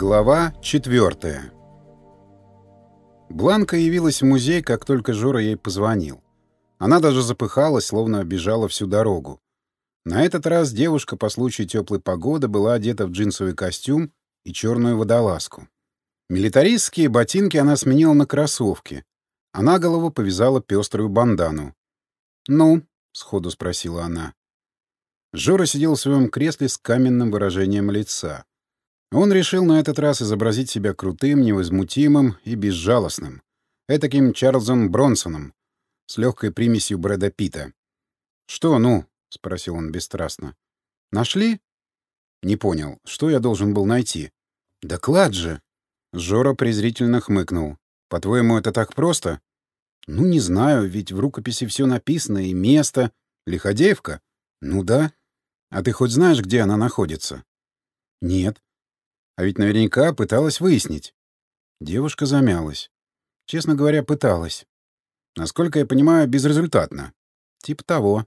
Глава 4 Бланка явилась в музей, как только Жора ей позвонил. Она даже запыхалась, словно бежала всю дорогу. На этот раз девушка по случаю теплой погоды была одета в джинсовый костюм и черную водолазку. Милитаристские ботинки она сменила на кроссовки, а на голову повязала пеструю бандану. «Ну?» — сходу спросила она. Жора сидел в своем кресле с каменным выражением лица. Он решил на этот раз изобразить себя крутым, невозмутимым и безжалостным. Этаким Чарльзом Бронсоном, с легкой примесью Брэда Питта. «Что, ну?» — спросил он бесстрастно. «Нашли?» «Не понял. Что я должен был найти?» «Доклад же!» Жора презрительно хмыкнул. «По-твоему, это так просто?» «Ну, не знаю, ведь в рукописи все написано, и место. Лиходеевка?» «Ну да. А ты хоть знаешь, где она находится?» «Нет. А ведь наверняка пыталась выяснить. Девушка замялась. Честно говоря, пыталась. Насколько я понимаю, безрезультатно. Типа того.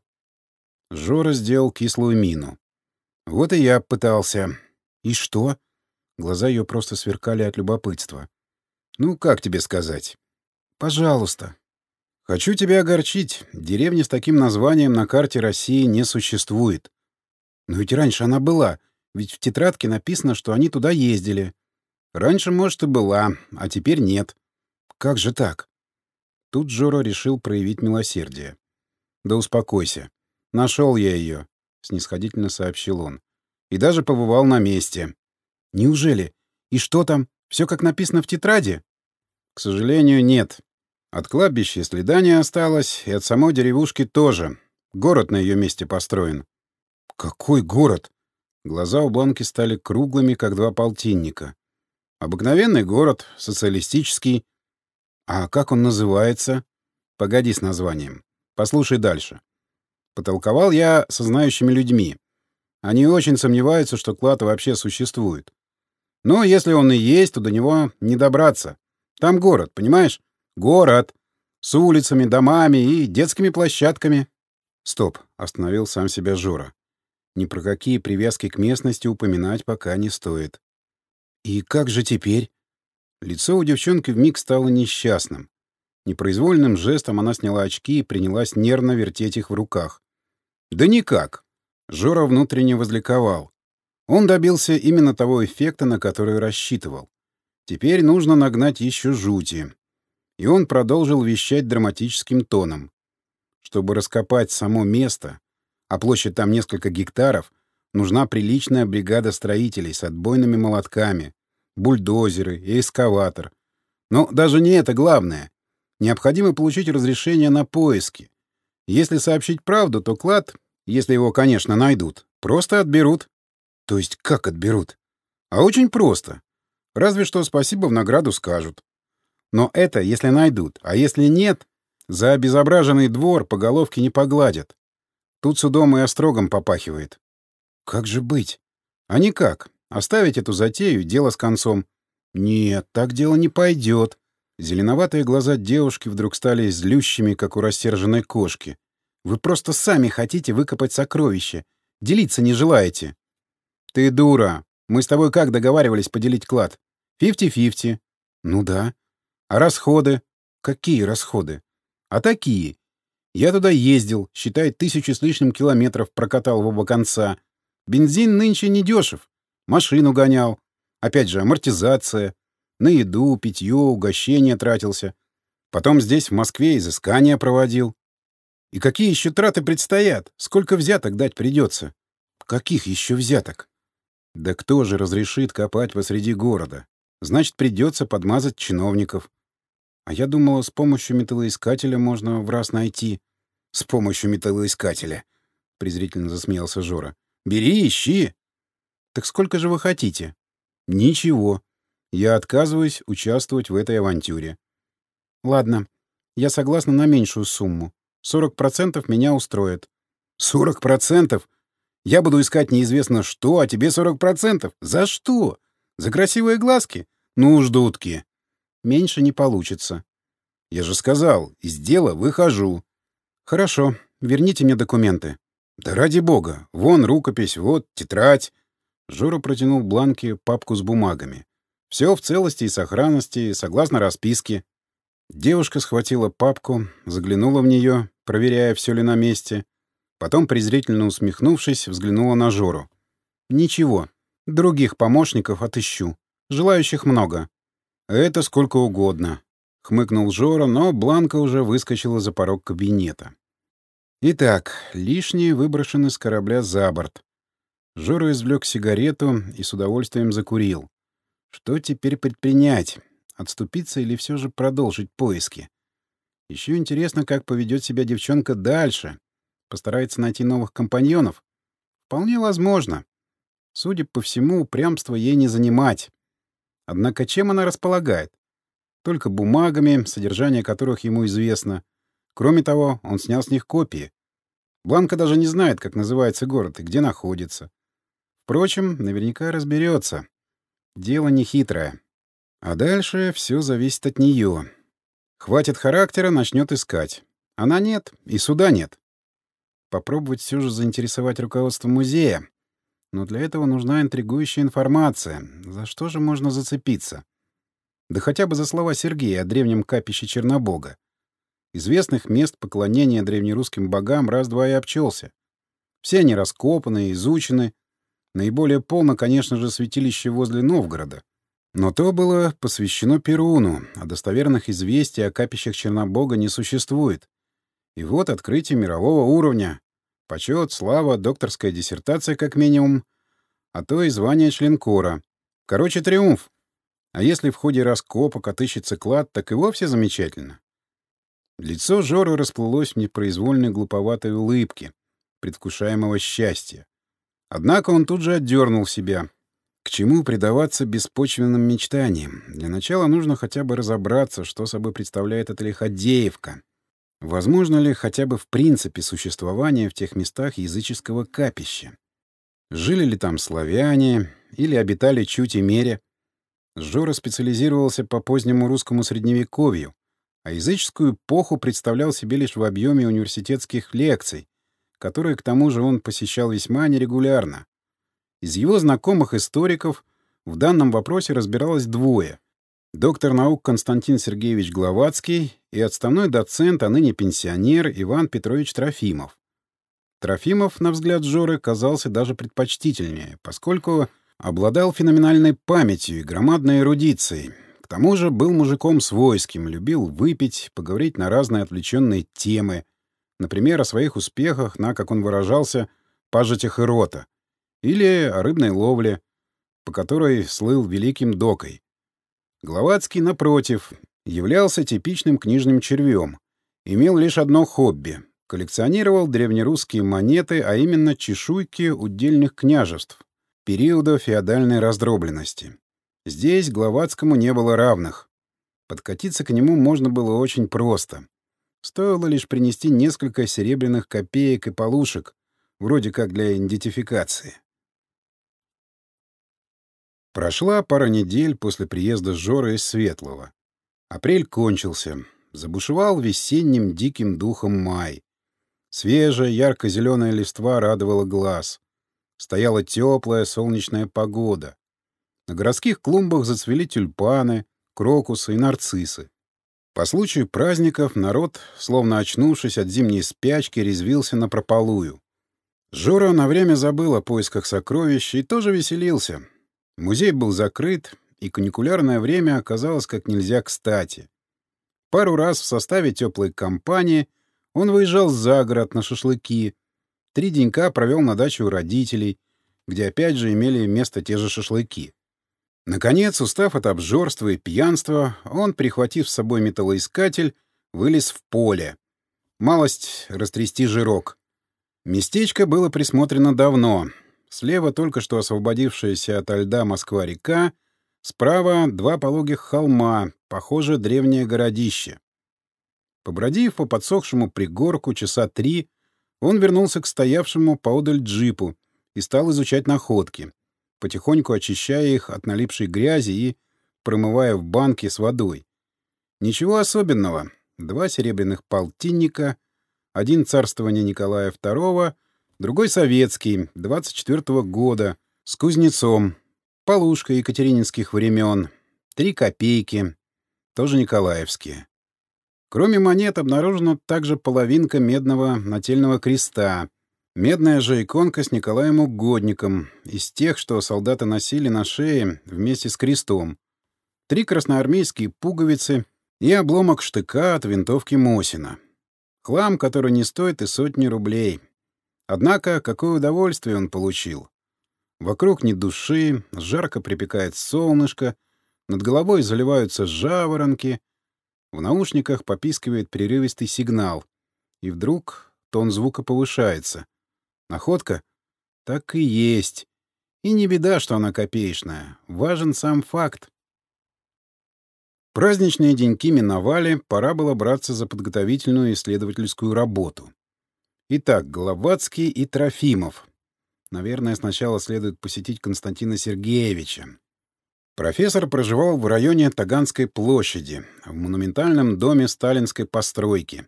Жора сделал кислую мину. Вот и я пытался. И что? Глаза ее просто сверкали от любопытства. Ну, как тебе сказать? Пожалуйста. Хочу тебя огорчить. Деревни с таким названием на карте России не существует. Но ведь раньше она была. Ведь в тетрадке написано, что они туда ездили. Раньше, может, и была, а теперь нет. Как же так? Тут Жора решил проявить милосердие. Да успокойся. Нашел я ее, снисходительно сообщил он. И даже побывал на месте. Неужели? И что там? Все как написано в тетради? К сожалению, нет. От кладбища следа не осталось, и от самой деревушки тоже. Город на ее месте построен. Какой город? Глаза у Бланки стали круглыми, как два полтинника. Обыкновенный город, социалистический. А как он называется? Погоди с названием. Послушай дальше. Потолковал я со знающими людьми. Они очень сомневаются, что клад вообще существует. Но если он и есть, то до него не добраться. Там город, понимаешь? Город. С улицами, домами и детскими площадками. Стоп, остановил сам себя Жора. Ни про какие привязки к местности упоминать пока не стоит. «И как же теперь?» Лицо у девчонки вмиг стало несчастным. Непроизвольным жестом она сняла очки и принялась нервно вертеть их в руках. «Да никак!» Жора внутренне возликовал. Он добился именно того эффекта, на который рассчитывал. Теперь нужно нагнать еще жути. И он продолжил вещать драматическим тоном. Чтобы раскопать само место, а площадь там несколько гектаров, нужна приличная бригада строителей с отбойными молотками, бульдозеры и эскаватор. Но даже не это главное. Необходимо получить разрешение на поиски. Если сообщить правду, то клад, если его, конечно, найдут, просто отберут. То есть как отберут? А очень просто. Разве что спасибо в награду скажут. Но это если найдут, а если нет, за обезображенный двор по головке не погладят. Тут судом и острогом попахивает. Как же быть? А никак. Оставить эту затею, дело с концом. Нет, так дело не пойдет. Зеленоватые глаза девушки вдруг стали злющими, как у рассерженной кошки. Вы просто сами хотите выкопать сокровище. Делиться не желаете. Ты дура. Мы с тобой как договаривались поделить клад? Фифти-фифти. Ну да. А расходы? Какие расходы? А такие. Я туда ездил, считай, тысячи с лишним километров прокатал в оба конца. Бензин нынче не дешев. Машину гонял. Опять же, амортизация. На еду, питье, угощение тратился. Потом здесь, в Москве, изыскания проводил. И какие еще траты предстоят? Сколько взяток дать придется? Каких еще взяток? Да кто же разрешит копать посреди города? Значит, придется подмазать чиновников. А я думала, с помощью металлоискателя можно в раз найти. — С помощью металлоискателя, — презрительно засмеялся Жора. — Бери, ищи. — Так сколько же вы хотите? — Ничего. Я отказываюсь участвовать в этой авантюре. — Ладно, я согласна на меньшую сумму. Сорок процентов меня устроит. — Сорок процентов? Я буду искать неизвестно что, а тебе сорок процентов? За что? За красивые глазки? Ну уж. Меньше не получится. Я же сказал, из дела выхожу. Хорошо, верните мне документы. Да ради бога. Вон рукопись, вот тетрадь. Жора протянул бланки, папку с бумагами. Все в целости и сохранности, согласно расписке. Девушка схватила папку, заглянула в нее, проверяя, все ли на месте. Потом, презрительно усмехнувшись, взглянула на Жору. «Ничего. Других помощников отыщу. Желающих много». «Это сколько угодно», — хмыкнул Жора, но Бланка уже выскочила за порог кабинета. Итак, лишние выброшены с корабля за борт. Жора извлек сигарету и с удовольствием закурил. Что теперь предпринять? Отступиться или все же продолжить поиски? Еще интересно, как поведет себя девчонка дальше. Постарается найти новых компаньонов? Вполне возможно. Судя по всему, упрямство ей не занимать. Однако чем она располагает? Только бумагами, содержание которых ему известно. Кроме того, он снял с них копии. Бланка даже не знает, как называется город и где находится. Впрочем, наверняка разберется. Дело нехитрое. А дальше все зависит от нее. Хватит характера, начнет искать. Она нет, и суда нет. Попробовать все же заинтересовать руководство музея. Но для этого нужна интригующая информация. За что же можно зацепиться? Да хотя бы за слова Сергея о древнем капище Чернобога. Известных мест поклонения древнерусским богам раз-два и обчелся. Все они раскопаны, изучены. Наиболее полно, конечно же, святилище возле Новгорода. Но то было посвящено Перуну, а достоверных известий о капищах Чернобога не существует. И вот открытие мирового уровня. Почет, слава, докторская диссертация как минимум, а то и звание членкора. Короче, триумф. А если в ходе раскопок отыщется клад, так и вовсе замечательно. Лицо Жоры расплылось в непроизвольной глуповатой улыбке, предвкушаемого счастья. Однако он тут же отдернул себя. К чему предаваться беспочвенным мечтаниям? Для начала нужно хотя бы разобраться, что собой представляет эта лиходеевка. Возможно ли хотя бы в принципе существование в тех местах языческого капища? Жили ли там славяне или обитали чуть и мере? Жора специализировался по позднему русскому средневековью, а языческую эпоху представлял себе лишь в объеме университетских лекций, которые, к тому же, он посещал весьма нерегулярно. Из его знакомых историков в данном вопросе разбиралось двое — доктор наук Константин Сергеевич Гловацкий и отставной доцент, а ныне пенсионер Иван Петрович Трофимов. Трофимов, на взгляд Жоры, казался даже предпочтительнее, поскольку обладал феноменальной памятью и громадной эрудицией, к тому же был мужиком свойским, любил выпить, поговорить на разные отвлеченные темы, например, о своих успехах на, как он выражался, пажитях и рота, или о рыбной ловле, по которой слыл великим докой. Гловацкий, напротив, являлся типичным книжным червем, имел лишь одно хобби — коллекционировал древнерусские монеты, а именно чешуйки удельных княжеств периода феодальной раздробленности. Здесь Гловацкому не было равных. Подкатиться к нему можно было очень просто. Стоило лишь принести несколько серебряных копеек и полушек, вроде как для идентификации. Прошла пара недель после приезда Жоры из Светлого. Апрель кончился. Забушевал весенним диким духом май. Свежая, ярко-зеленая листва радовала глаз. Стояла теплая солнечная погода. На городских клумбах зацвели тюльпаны, крокусы и нарциссы. По случаю праздников народ, словно очнувшись от зимней спячки, резвился на прополую. Жора на время забыл о поисках сокровищ и тоже веселился. Музей был закрыт, и каникулярное время оказалось как нельзя кстати. Пару раз в составе теплой компании он выезжал за город на шашлыки, три денька провел на даче у родителей, где опять же имели место те же шашлыки. Наконец, устав от обжорства и пьянства, он, прихватив с собой металлоискатель, вылез в поле. Малость растрясти жирок. Местечко было присмотрено давно. Слева только что освободившаяся от льда Москва-река, справа два пологих холма, похоже, древнее городище. Побродив по подсохшему пригорку часа три, он вернулся к стоявшему поодаль джипу и стал изучать находки — потихоньку очищая их от налипшей грязи и промывая в банке с водой. Ничего особенного. Два серебряных полтинника, один царствования Николая II, другой советский, 24 -го года, с кузнецом, полушка екатерининских времен, Три копейки. Тоже николаевские. Кроме монет обнаружена также половинка медного нательного креста, медная же иконка с Николаем Угодником, из тех, что солдаты носили на шее вместе с крестом, три красноармейские пуговицы и обломок штыка от винтовки Мосина. Хлам, который не стоит и сотни рублей. Однако, какое удовольствие он получил. Вокруг ни души, жарко припекает солнышко, над головой заливаются жаворонки — в наушниках попискивает прерывистый сигнал. И вдруг тон звука повышается. Находка? Так и есть. И не беда, что она копеечная. Важен сам факт. Праздничные деньки миновали, пора было браться за подготовительную исследовательскую работу. Итак, Головацкий и Трофимов. Наверное, сначала следует посетить Константина Сергеевича. Профессор проживал в районе Таганской площади, в монументальном доме сталинской постройки,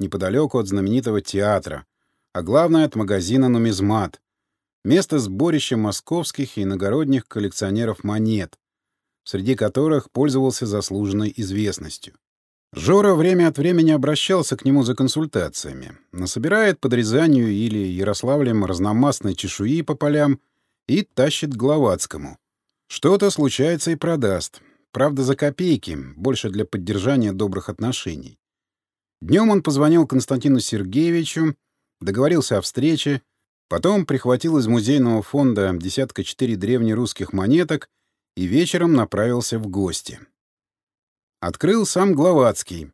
неподалеку от знаменитого театра, а главное — от магазина «Нумизмат», место сборища московских и иногородних коллекционеров монет, среди которых пользовался заслуженной известностью. Жора время от времени обращался к нему за консультациями, насобирает подрезанию или Ярославлем разномастной чешуи по полям и тащит к Гловацкому. Что-то случается и продаст. Правда, за копейки, больше для поддержания добрых отношений. Днем он позвонил Константину Сергеевичу, договорился о встрече, потом прихватил из музейного фонда десятка четыре древнерусских монеток и вечером направился в гости. Открыл сам Гловацкий.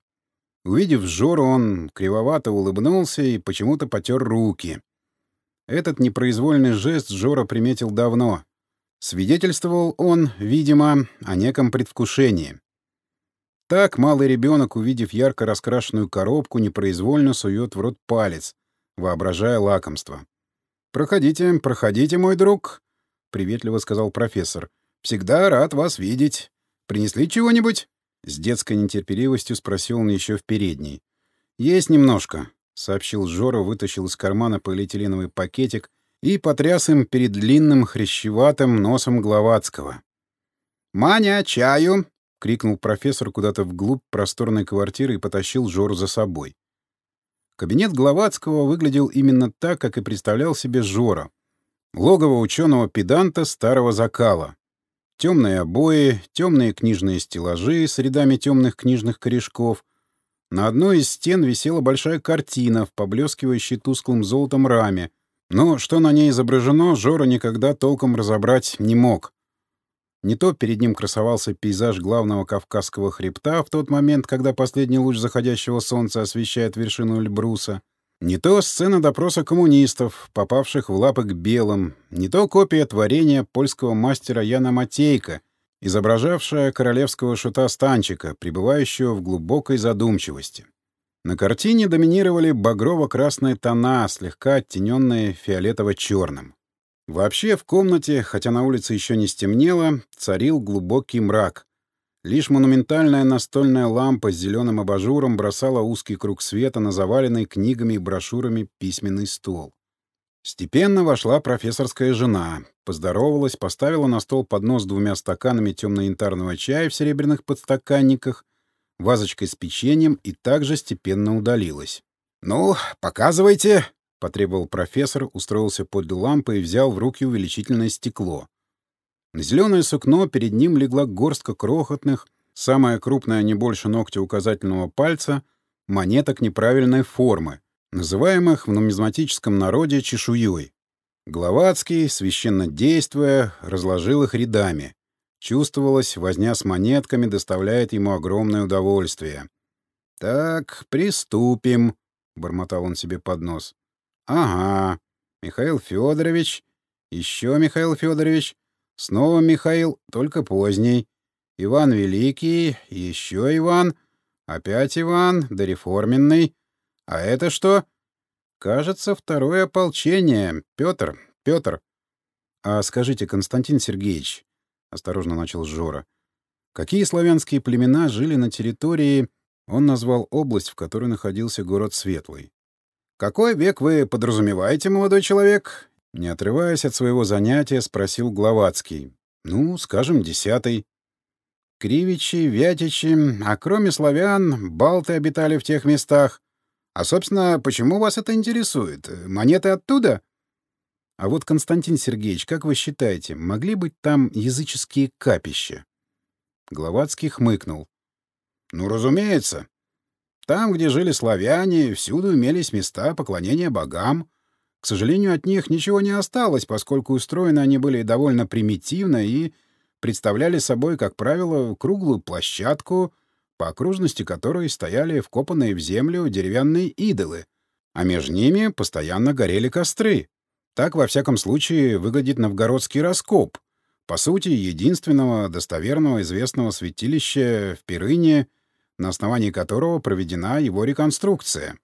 Увидев Жору, он кривовато улыбнулся и почему-то потер руки. Этот непроизвольный жест Жора приметил давно. Свидетельствовал он, видимо, о неком предвкушении. Так малый ребенок, увидев ярко раскрашенную коробку, непроизвольно сует в рот палец, воображая лакомство. «Проходите, проходите, мой друг», — приветливо сказал профессор. «Всегда рад вас видеть. Принесли чего-нибудь?» С детской нетерпеливостью спросил он еще в передней. «Есть немножко», — сообщил Жора, вытащил из кармана полиэтиленовый пакетик и потряс им перед длинным хрящеватым носом Гловацкого. «Маня, чаю!» — крикнул профессор куда-то вглубь просторной квартиры и потащил Жору за собой. Кабинет Гловацкого выглядел именно так, как и представлял себе Жора. Логово ученого-педанта старого закала. Темные обои, темные книжные стеллажи с рядами темных книжных корешков. На одной из стен висела большая картина в поблескивающей тусклым золотом раме, но что на ней изображено, Жора никогда толком разобрать не мог. Не то перед ним красовался пейзаж главного Кавказского хребта в тот момент, когда последний луч заходящего солнца освещает вершину Эльбруса, не то сцена допроса коммунистов, попавших в лапы к белым, не то копия творения польского мастера Яна Матейка, изображавшая королевского шута Станчика, пребывающего в глубокой задумчивости. На картине доминировали багрово-красные тона, слегка оттененные фиолетово-черным. Вообще в комнате, хотя на улице еще не стемнело, царил глубокий мрак. Лишь монументальная настольная лампа с зеленым абажуром бросала узкий круг света на заваленный книгами и брошюрами письменный стол. Степенно вошла профессорская жена, поздоровалась, поставила на стол поднос с двумя стаканами темно-янтарного чая в серебряных подстаканниках вазочкой с печеньем и также степенно удалилась. «Ну, показывайте!» — потребовал профессор, устроился подле лампы и взял в руки увеличительное стекло. На зеленое сукно перед ним легла горстка крохотных, самая крупная не больше ногтя указательного пальца, монеток неправильной формы, называемых в нумизматическом народе чешуей. Гловацкий, священно действуя, разложил их рядами. Чувствовалось, возня с монетками доставляет ему огромное удовольствие. «Так, приступим», — бормотал он себе под нос. «Ага, Михаил Федорович, еще Михаил Федорович, снова Михаил, только поздний. Иван Великий, еще Иван, опять Иван, дореформенный. А это что? Кажется, второе ополчение. Петр, Петр. А скажите, Константин Сергеевич, — осторожно начал Жора. Какие славянские племена жили на территории... Он назвал область, в которой находился город Светлый. «Какой век вы подразумеваете, молодой человек?» Не отрываясь от своего занятия, спросил Гловацкий. «Ну, скажем, десятый». Кривичи, Вятичи, а кроме славян, балты обитали в тех местах. А, собственно, почему вас это интересует? Монеты оттуда? А вот, Константин Сергеевич, как вы считаете, могли быть там языческие капища? Гловацкий хмыкнул. Ну, разумеется. Там, где жили славяне, всюду имелись места поклонения богам. К сожалению, от них ничего не осталось, поскольку устроены они были довольно примитивно и представляли собой, как правило, круглую площадку, по окружности которой стояли вкопанные в землю деревянные идолы, а между ними постоянно горели костры. Так, во всяком случае, выглядит новгородский раскоп, по сути, единственного достоверного известного святилища в Пирыне, на основании которого проведена его реконструкция.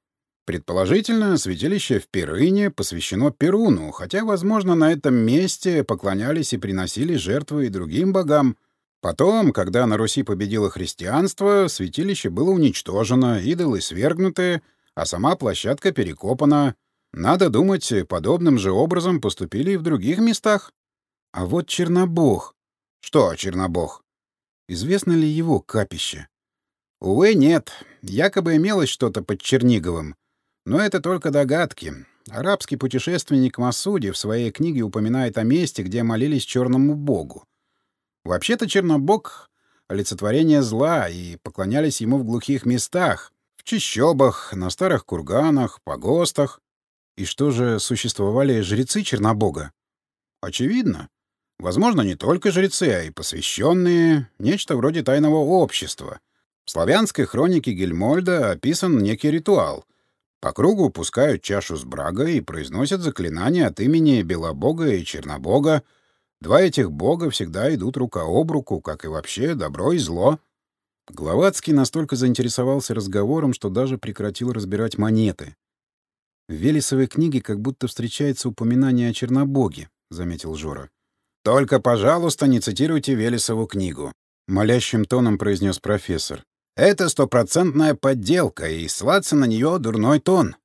Предположительно, святилище в Пирыне посвящено Перуну, хотя, возможно, на этом месте поклонялись и приносили жертвы и другим богам. Потом, когда на Руси победило христианство, святилище было уничтожено, идолы свергнуты, а сама площадка перекопана. Надо думать, подобным же образом поступили и в других местах. А вот Чернобог. Что Чернобог? Известно ли его капище? Увы, нет. Якобы имелось что-то под Черниговым. Но это только догадки. Арабский путешественник Масуди в своей книге упоминает о месте, где молились черному богу. Вообще-то Чернобог — олицетворение зла, и поклонялись ему в глухих местах, в чащобах, на старых курганах, погостах. И что же, существовали жрецы Чернобога? Очевидно. Возможно, не только жрецы, а и посвященные, нечто вроде тайного общества. В славянской хронике Гельмольда описан некий ритуал — по кругу пускают чашу с брагой и произносят заклинания от имени Белобога и Чернобога. Два этих бога всегда идут рука об руку, как и вообще добро и зло. Гловацкий настолько заинтересовался разговором, что даже прекратил разбирать монеты. «В Велесовой книге как будто встречается упоминание о Чернобоге», — заметил Жора. «Только, пожалуйста, не цитируйте Велесову книгу», — молящим тоном произнес профессор. Это стопроцентная подделка, и ссылаться на нее дурной тон.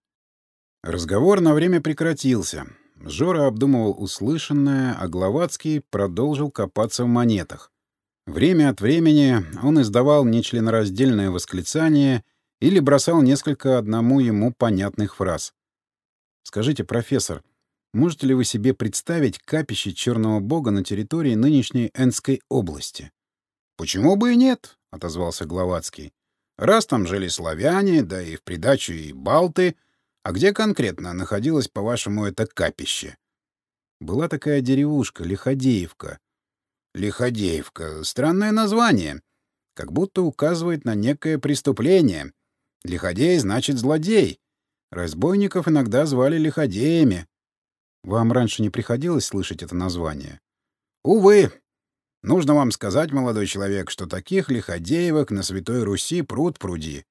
Разговор на время прекратился. Жора обдумывал услышанное, а Гловацкий продолжил копаться в монетах. Время от времени он издавал нечленораздельное восклицание или бросал несколько одному ему понятных фраз. «Скажите, профессор, можете ли вы себе представить капище Черного Бога на территории нынешней Энской области?» «Почему бы и нет?» — отозвался Гловацкий. «Раз там жили славяне, да и в придачу и балты, а где конкретно находилось, по-вашему, это капище?» «Была такая деревушка, Лиходеевка». «Лиходеевка — странное название. Как будто указывает на некое преступление. Лиходей значит злодей. Разбойников иногда звали лиходеями». «Вам раньше не приходилось слышать это название?» «Увы, Нужно вам сказать, молодой человек, что таких лиходеевок на Святой Руси пруд пруди.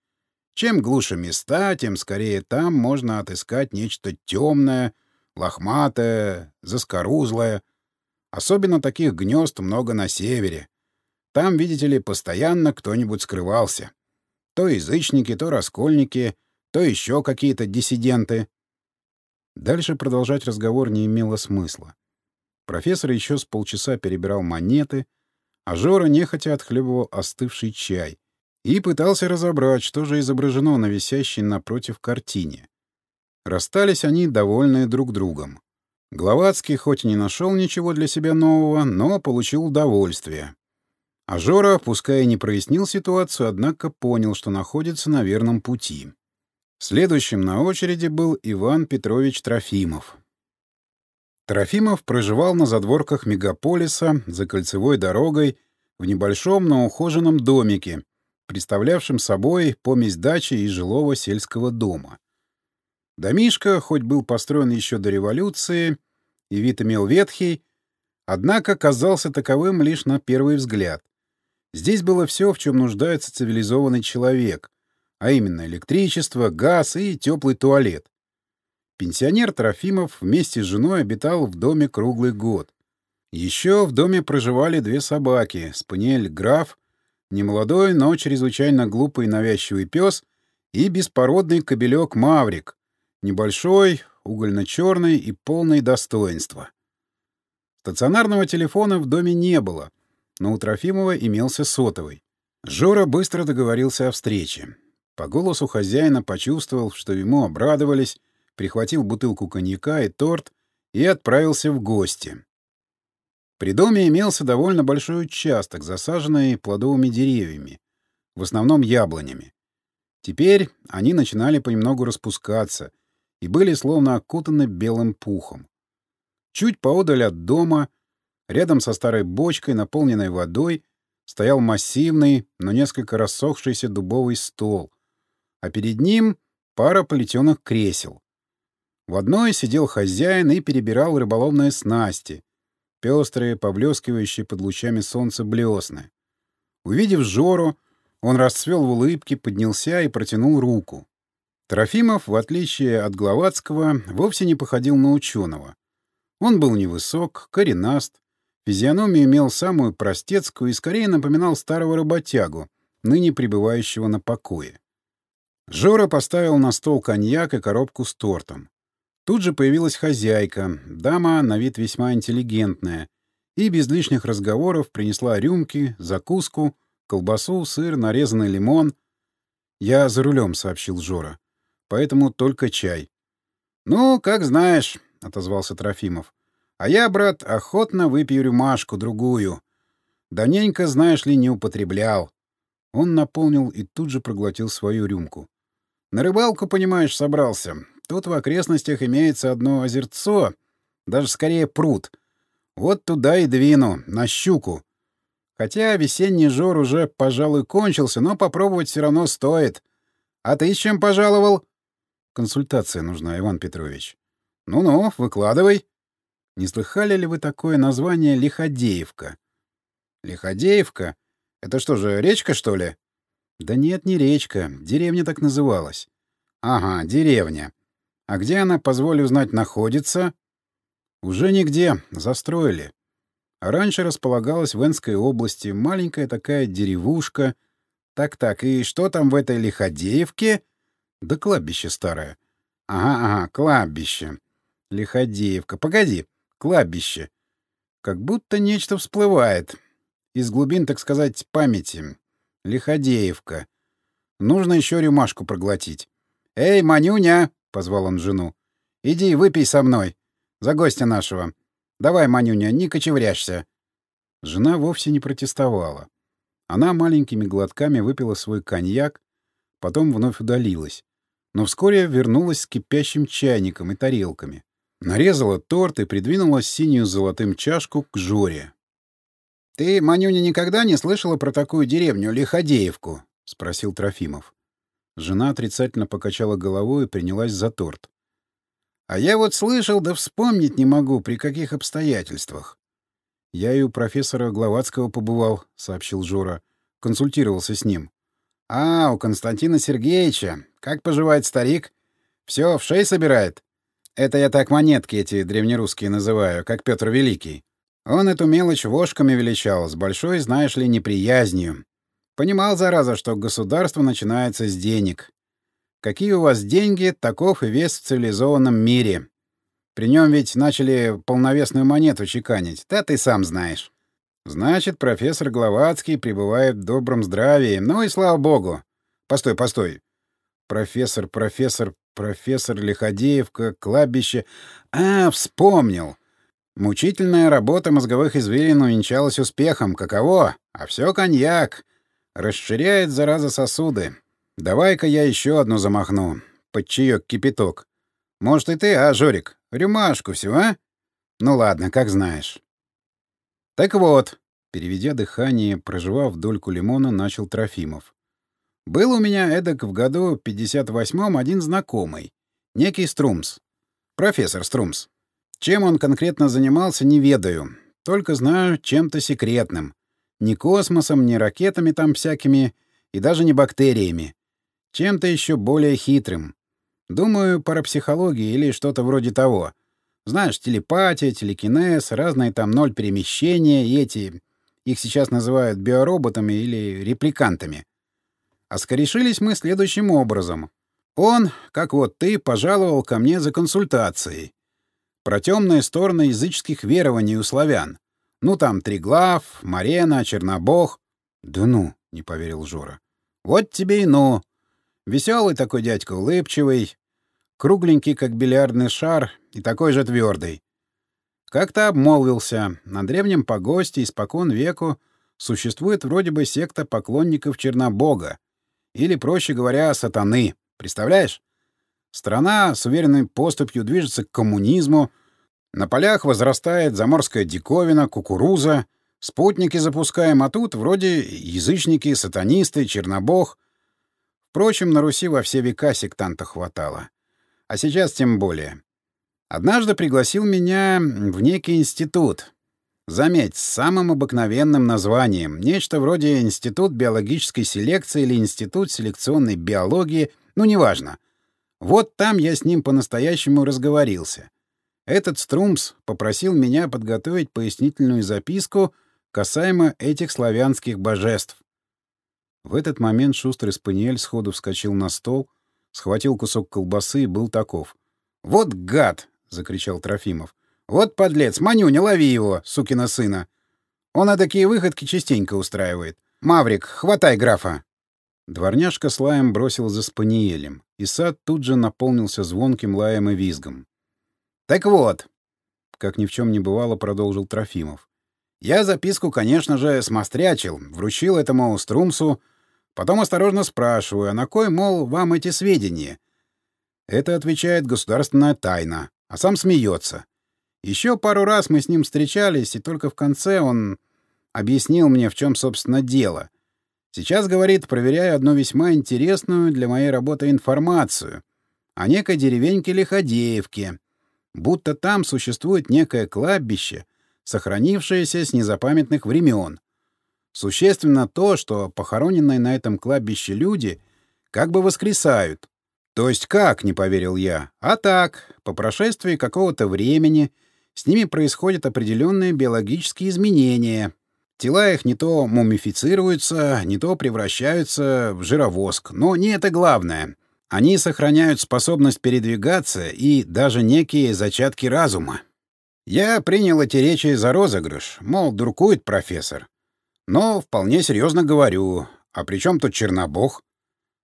Чем глуше места, тем скорее там можно отыскать нечто темное, лохматое, заскорузлое. Особенно таких гнезд много на севере. Там, видите ли, постоянно кто-нибудь скрывался. То язычники, то раскольники, то еще какие-то диссиденты. Дальше продолжать разговор не имело смысла. Профессор еще с полчаса перебирал монеты, а Жора нехотя отхлебывал остывший чай и пытался разобрать, что же изображено на висящей напротив картине. Расстались они, довольные друг другом. Гловацкий хоть и не нашел ничего для себя нового, но получил удовольствие. А Жора, пускай и не прояснил ситуацию, однако понял, что находится на верном пути. Следующим на очереди был Иван Петрович Трофимов. Трофимов проживал на задворках мегаполиса за кольцевой дорогой в небольшом, но ухоженном домике, представлявшем собой помесь дачи и жилого сельского дома. Домишко, хоть был построен еще до революции и вид имел ветхий, однако казался таковым лишь на первый взгляд. Здесь было все, в чем нуждается цивилизованный человек, а именно электричество, газ и теплый туалет. Пенсионер Трофимов вместе с женой обитал в доме круглый год. Еще в доме проживали две собаки — спаниель Граф, немолодой, но чрезвычайно глупый и навязчивый пес, и беспородный кобелек Маврик, небольшой, угольно-черный и полный достоинства. Стационарного телефона в доме не было, но у Трофимова имелся сотовый. Жора быстро договорился о встрече. По голосу хозяина почувствовал, что ему обрадовались, прихватил бутылку коньяка и торт и отправился в гости. При доме имелся довольно большой участок, засаженный плодовыми деревьями, в основном яблонями. Теперь они начинали понемногу распускаться и были словно окутаны белым пухом. Чуть поодаль от дома, рядом со старой бочкой, наполненной водой, стоял массивный, но несколько рассохшийся дубовый стол, а перед ним пара плетеных кресел. В одной сидел хозяин и перебирал рыболовные снасти, пестрые, поблескивающие под лучами солнца блесны. Увидев Жору, он расцвел в улыбке, поднялся и протянул руку. Трофимов, в отличие от Гловацкого, вовсе не походил на ученого. Он был невысок, коренаст, физиономию имел самую простецкую и скорее напоминал старого работягу, ныне пребывающего на покое. Жора поставил на стол коньяк и коробку с тортом. Тут же появилась хозяйка, дама на вид весьма интеллигентная, и без лишних разговоров принесла рюмки, закуску, колбасу, сыр, нарезанный лимон. «Я за рулем», — сообщил Жора. «Поэтому только чай». «Ну, как знаешь», — отозвался Трофимов. «А я, брат, охотно выпью рюмашку, другую. Давненько, знаешь ли, не употреблял». Он наполнил и тут же проглотил свою рюмку. «На рыбалку, понимаешь, собрался. Тут в окрестностях имеется одно озерцо, даже скорее пруд. Вот туда и двину, на щуку. Хотя весенний жор уже, пожалуй, кончился, но попробовать все равно стоит. А ты с чем пожаловал? Консультация нужна, Иван Петрович. Ну-ну, выкладывай. Не слыхали ли вы такое название Лиходеевка? Лиходеевка? Это что же, речка, что ли? Да нет, не речка. Деревня так называлась. Ага, деревня. А где она, позволю узнать, находится? Уже нигде. Застроили. Раньше располагалась в Энской области маленькая такая деревушка. Так-так, и что там в этой Лиходеевке? Да кладбище старое. Ага, ага, кладбище. Лиходеевка. Погоди, кладбище. Как будто нечто всплывает. Из глубин, так сказать, памяти. Лиходеевка. Нужно еще рюмашку проглотить. «Эй, Манюня!» — позвал он жену. — Иди, выпей со мной. За гостя нашего. Давай, Манюня, не кочевряшься. Жена вовсе не протестовала. Она маленькими глотками выпила свой коньяк, потом вновь удалилась. Но вскоре вернулась с кипящим чайником и тарелками. Нарезала торт и придвинула синюю золотым чашку к Жоре. — Ты, Манюня, никогда не слышала про такую деревню, Лиходеевку? — спросил Трофимов. Жена отрицательно покачала головой и принялась за торт. «А я вот слышал, да вспомнить не могу, при каких обстоятельствах». «Я и у профессора Гловацкого побывал», — сообщил Жора. Консультировался с ним. «А, у Константина Сергеевича. Как поживает старик? Все в шей собирает?» «Это я так монетки эти древнерусские называю, как Петр Великий. Он эту мелочь вошками величал, с большой, знаешь ли, неприязнью. Понимал, зараза, что государство начинается с денег. Какие у вас деньги, таков и вес в цивилизованном мире. При нем ведь начали полновесную монету чеканить, да ты сам знаешь. Значит, профессор Гловацкий пребывает в добром здравии. Ну и слава богу. Постой, постой. Профессор, профессор, профессор Лиходеевка, кладбище. А, вспомнил. Мучительная работа мозговых извилин увенчалась успехом. Каково? А все коньяк. Расширяет, зараза, сосуды. Давай-ка я еще одну замахну. Под чаек кипяток. Может, и ты, а, Жорик? Рюмашку всю, а? Ну ладно, как знаешь. Так вот, переведя дыхание, проживав дольку лимона, начал Трофимов. Был у меня эдак в году 58-м один знакомый. Некий Струмс. Профессор Струмс. Чем он конкретно занимался, не ведаю. Только знаю, чем-то секретным. Ни космосом, ни ракетами там всякими, и даже не бактериями. Чем-то еще более хитрым. Думаю, парапсихология или что-то вроде того. Знаешь, телепатия, телекинез, разные там ноль перемещения и эти... Их сейчас называют биороботами или репликантами. А скорешились мы следующим образом. Он, как вот ты, пожаловал ко мне за консультацией. Про темные стороны языческих верований у славян. Ну, там Триглав, Марена, Чернобог. — Да ну, — не поверил Жора. — Вот тебе и ну. Веселый такой дядька, улыбчивый, кругленький, как бильярдный шар, и такой же твердый. Как-то обмолвился, на древнем погосте испокон веку существует вроде бы секта поклонников Чернобога, или, проще говоря, сатаны. Представляешь? Страна с уверенной поступью движется к коммунизму, на полях возрастает заморская диковина, кукуруза, спутники запускаем, а тут вроде язычники, сатанисты, чернобог. Впрочем, на Руси во все века сектанта хватало. А сейчас тем более. Однажды пригласил меня в некий институт. Заметь, с самым обыкновенным названием. Нечто вроде Институт биологической селекции или Институт селекционной биологии, ну, неважно. Вот там я с ним по-настоящему разговорился. Этот Струмс попросил меня подготовить пояснительную записку касаемо этих славянских божеств. В этот момент шустрый спаниель сходу вскочил на стол, схватил кусок колбасы и был таков. «Вот гад!» — закричал Трофимов. «Вот подлец! Манюня, лови его, сукина сына! Он такие выходки частенько устраивает. Маврик, хватай графа!» Дворняжка с лаем бросил за спаниелем, и сад тут же наполнился звонким лаем и визгом. Так вот, как ни в чем не бывало, продолжил Трофимов. Я записку, конечно же, смострячил, вручил этому Струмсу, потом осторожно спрашиваю, а на кой, мол, вам эти сведения? Это отвечает государственная тайна, а сам смеется. Еще пару раз мы с ним встречались, и только в конце он объяснил мне, в чем, собственно, дело. Сейчас, говорит, проверяю одну весьма интересную для моей работы информацию о некой деревеньке Лиходеевке, будто там существует некое кладбище, сохранившееся с незапамятных времен. Существенно то, что похороненные на этом кладбище люди как бы воскресают. То есть как, не поверил я, а так, по прошествии какого-то времени с ними происходят определенные биологические изменения. Тела их не то мумифицируются, не то превращаются в жировоск. Но не это главное — они сохраняют способность передвигаться и даже некие зачатки разума. Я принял эти речи за розыгрыш, мол, дуркует профессор. Но вполне серьезно говорю, а при чем тут Чернобог?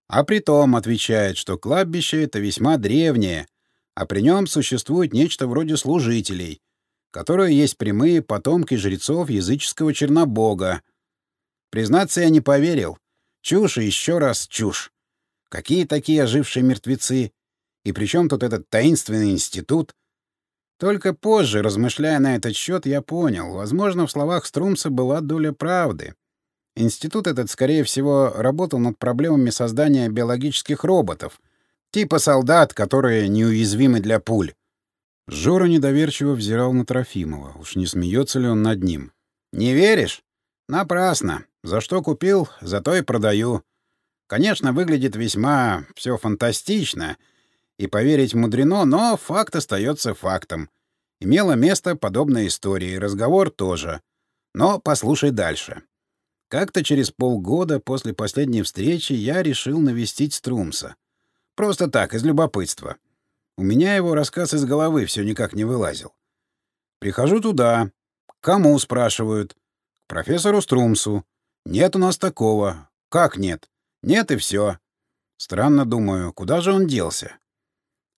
А при том отвечает, что кладбище — это весьма древнее, а при нем существует нечто вроде служителей, которые есть прямые потомки жрецов языческого Чернобога. Признаться, я не поверил. Чушь и еще раз чушь. Какие такие ожившие мертвецы? И при чем тут этот таинственный институт? Только позже, размышляя на этот счет, я понял, возможно, в словах Струмса была доля правды. Институт этот, скорее всего, работал над проблемами создания биологических роботов, типа солдат, которые неуязвимы для пуль. Жора недоверчиво взирал на Трофимова. Уж не смеется ли он над ним? «Не веришь? Напрасно. За что купил, за то и продаю. Конечно, выглядит весьма все фантастично, и поверить мудрено, но факт остается фактом. Имела место подобная история, и разговор тоже. Но послушай дальше. Как-то через полгода после последней встречи я решил навестить Струмса. Просто так, из любопытства. У меня его рассказ из головы все никак не вылазил. Прихожу туда. Кому, спрашивают? К профессору Струмсу. Нет у нас такого. Как нет? Нет, и все. Странно думаю, куда же он делся?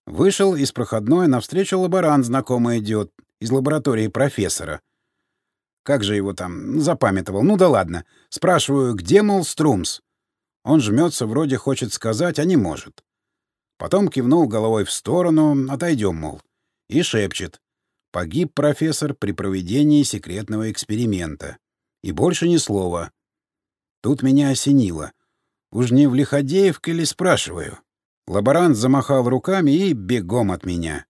Вышел из проходной, навстречу лаборант знакомый идет, из лаборатории профессора. Как же его там запамятовал? Ну да ладно. Спрашиваю, где, мол, Струмс? Он жмется, вроде хочет сказать, а не может. Потом кивнул головой в сторону, отойдем, мол, и шепчет. Погиб профессор при проведении секретного эксперимента. И больше ни слова. Тут меня осенило. Уж не в Лиходеевке ли спрашиваю? Лаборант замахал руками и бегом от меня.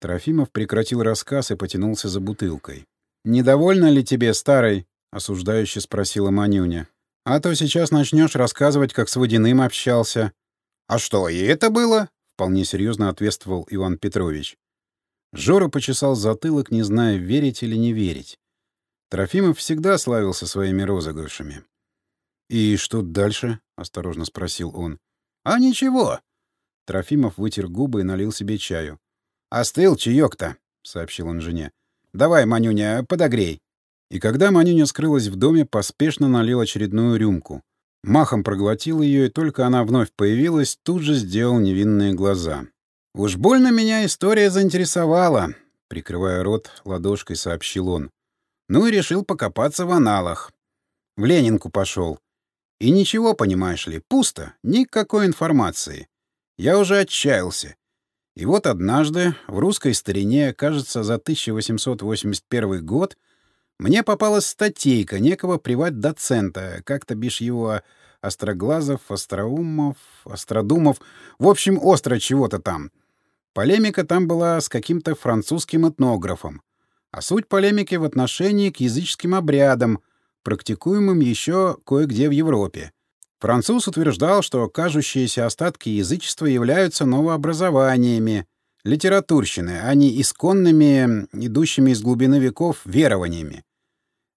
Трофимов прекратил рассказ и потянулся за бутылкой. «Недовольна ли тебе, старый?» — осуждающе спросила Манюня. «А то сейчас начнешь рассказывать, как с Водяным общался». «А что, и это было?» — вполне серьезно ответствовал Иван Петрович. Жора почесал затылок, не зная, верить или не верить. Трофимов всегда славился своими розыгрышами. «И что дальше?» — осторожно спросил он. «А ничего». Трофимов вытер губы и налил себе чаю. «Остыл чаек-то», — сообщил он жене. «Давай, Манюня, подогрей». И когда Манюня скрылась в доме, поспешно налил очередную рюмку. Махом проглотил ее, и только она вновь появилась, тут же сделал невинные глаза. «Уж больно меня история заинтересовала», — прикрывая рот ладошкой, сообщил он. «Ну и решил покопаться в аналах. В Ленинку пошел. И ничего, понимаешь ли, пусто, никакой информации. Я уже отчаялся. И вот однажды, в русской старине, кажется, за 1881 год, мне попалась статейка некого приват-доцента, как-то бишь его Остроглазов, Остроумов, Остродумов, в общем, остро чего-то там. Полемика там была с каким-то французским этнографом. А суть полемики в отношении к языческим обрядам, практикуемым еще кое-где в Европе. Француз утверждал, что кажущиеся остатки язычества являются новообразованиями, литературщины, а не исконными, идущими из глубины веков, верованиями.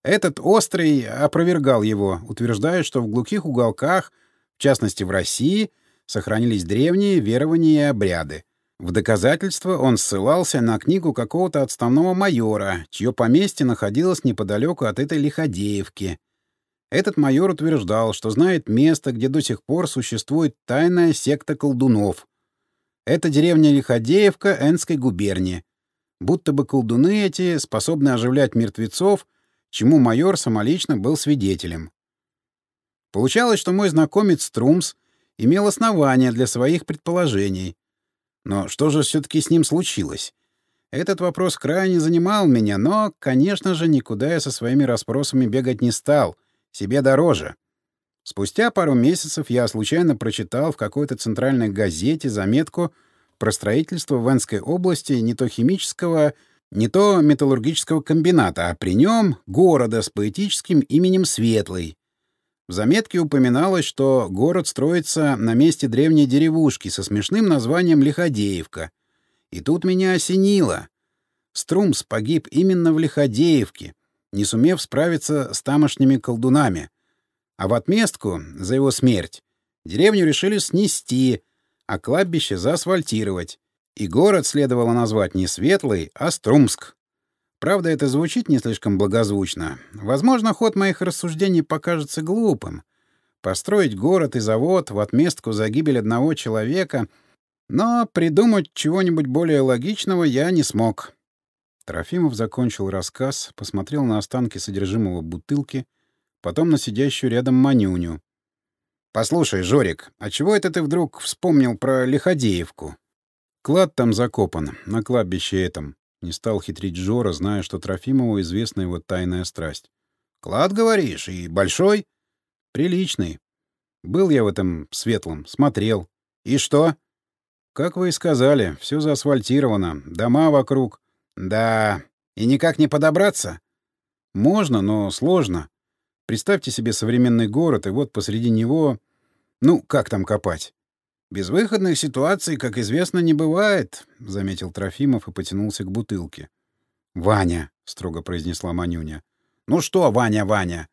Этот острый опровергал его, утверждая, что в глухих уголках, в частности в России, сохранились древние верования и обряды. В доказательство он ссылался на книгу какого-то отставного майора, чье поместье находилось неподалеку от этой Лиходеевки. Этот майор утверждал, что знает место, где до сих пор существует тайная секта колдунов. Это деревня Лиходеевка Энской губернии. Будто бы колдуны эти способны оживлять мертвецов, чему майор самолично был свидетелем. Получалось, что мой знакомец Струмс имел основания для своих предположений. Но что же все-таки с ним случилось? Этот вопрос крайне занимал меня, но, конечно же, никуда я со своими расспросами бегать не стал. Себе дороже. Спустя пару месяцев я случайно прочитал в какой-то центральной газете заметку про строительство в Венской области не то химического, не то металлургического комбината, а при нем города с поэтическим именем Светлый. В заметке упоминалось, что город строится на месте древней деревушки со смешным названием Лиходеевка. И тут меня осенило. Струмс погиб именно в Лиходеевке, не сумев справиться с тамошними колдунами. А в отместку за его смерть деревню решили снести, а кладбище заасфальтировать. И город следовало назвать не Светлый, а Струмск. Правда, это звучит не слишком благозвучно. Возможно, ход моих рассуждений покажется глупым. Построить город и завод в отместку за гибель одного человека, но придумать чего-нибудь более логичного я не смог. Трофимов закончил рассказ, посмотрел на останки содержимого бутылки, потом на сидящую рядом Манюню. «Послушай, Жорик, а чего это ты вдруг вспомнил про Лиходеевку?» «Клад там закопан, на кладбище этом. Не стал хитрить Жора, зная, что Трофимову известна его тайная страсть. «Клад, говоришь? И большой?» «Приличный. Был я в этом светлом, смотрел. И что?» «Как вы и сказали, все заасфальтировано, дома вокруг». «Да, и никак не подобраться?» «Можно, но сложно. Представьте себе современный город, и вот посреди него... Ну, как там копать? «Безвыходных ситуаций, как известно, не бывает», — заметил Трофимов и потянулся к бутылке. «Ваня», — строго произнесла Манюня. «Ну что, Ваня, Ваня?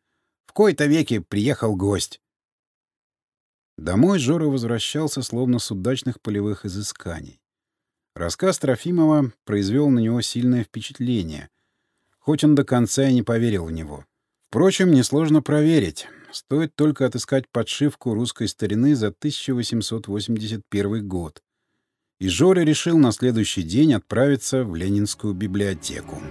В кои-то веке приехал гость». Домой Жора возвращался словно с удачных полевых изысканий. Рассказ Трофимова произвел на него сильное впечатление, хоть он до конца и не поверил в него. Впрочем, несложно проверить. Стоит только отыскать подшивку русской старины за 1881 год. И Жора решил на следующий день отправиться в Ленинскую библиотеку.